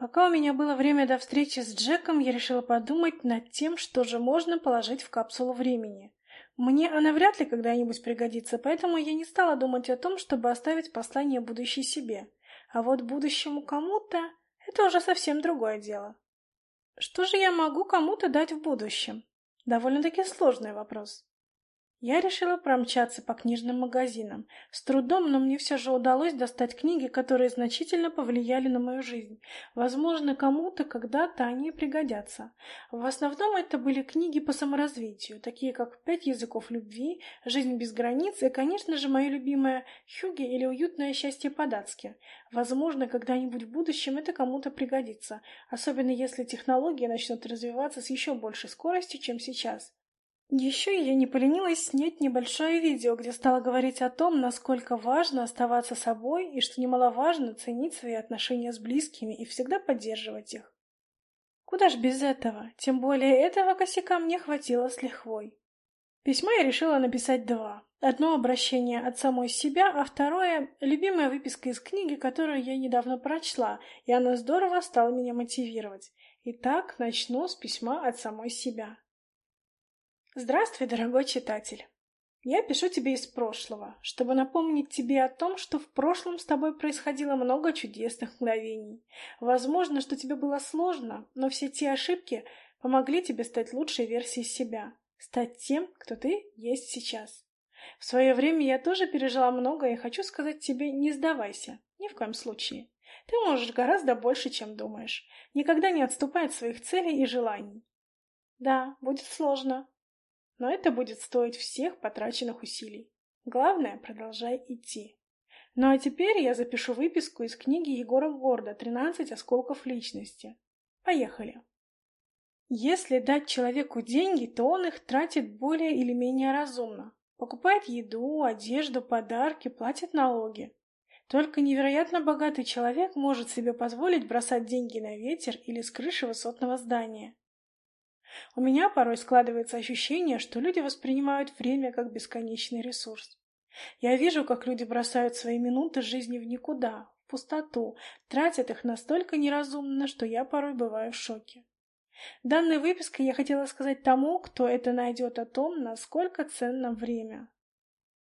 Пока у меня было время до встречи с Джеком, я решила подумать над тем, что же можно положить в капсулу времени. Мне она вряд ли когда-нибудь пригодится, поэтому я не стала думать о том, чтобы оставить послание будущей себе. А вот будущему кому-то — это уже совсем другое дело. Что же я могу кому-то дать в будущем? Довольно-таки сложный вопрос. Я решила промчаться по книжным магазинам. С трудом, но мне все же удалось достать книги, которые значительно повлияли на мою жизнь. Возможно, кому-то когда-то они пригодятся. В основном это были книги по саморазвитию, такие как «Пять языков любви», «Жизнь без границ» и, конечно же, мое любимое «Хюги» или «Уютное счастье по-датски». Возможно, когда-нибудь в будущем это кому-то пригодится, особенно если технологии начнут развиваться с еще большей скоростью, чем сейчас. Еще я не поленилась снять небольшое видео, где стала говорить о том, насколько важно оставаться собой и, что немаловажно, ценить свои отношения с близкими и всегда поддерживать их. Куда ж без этого? Тем более этого косяка мне хватило с лихвой. Письма я решила написать два. Одно обращение от самой себя, а второе — любимая выписка из книги, которую я недавно прочла, и она здорово стала меня мотивировать. Итак, начну с письма от самой себя. Здравствуй, дорогой читатель. Я пишу тебе из прошлого, чтобы напомнить тебе о том, что в прошлом с тобой происходило много чудесных мгновений. Возможно, что тебе было сложно, но все те ошибки помогли тебе стать лучшей версией себя, стать тем, кто ты есть сейчас. В свое время я тоже пережила много и хочу сказать тебе, не сдавайся, ни в коем случае. Ты можешь гораздо больше, чем думаешь. Никогда не отступай от своих целей и желаний. Да, будет сложно, но это будет стоить всех потраченных усилий. Главное, продолжай идти. Ну а теперь я запишу выписку из книги Егора Горда «13 осколков личности». Поехали. Если дать человеку деньги, то он их тратит более или менее разумно. Покупает еду, одежду, подарки, платит налоги. Только невероятно богатый человек может себе позволить бросать деньги на ветер или с крыши высотного здания. У меня порой складывается ощущение, что люди воспринимают время как бесконечный ресурс. Я вижу, как люди бросают свои минуты жизни в никуда, в пустоту, тратят их настолько неразумно, что я порой бываю в шоке. Данной выпиской я хотела сказать тому, кто это найдет о том, насколько ценно время.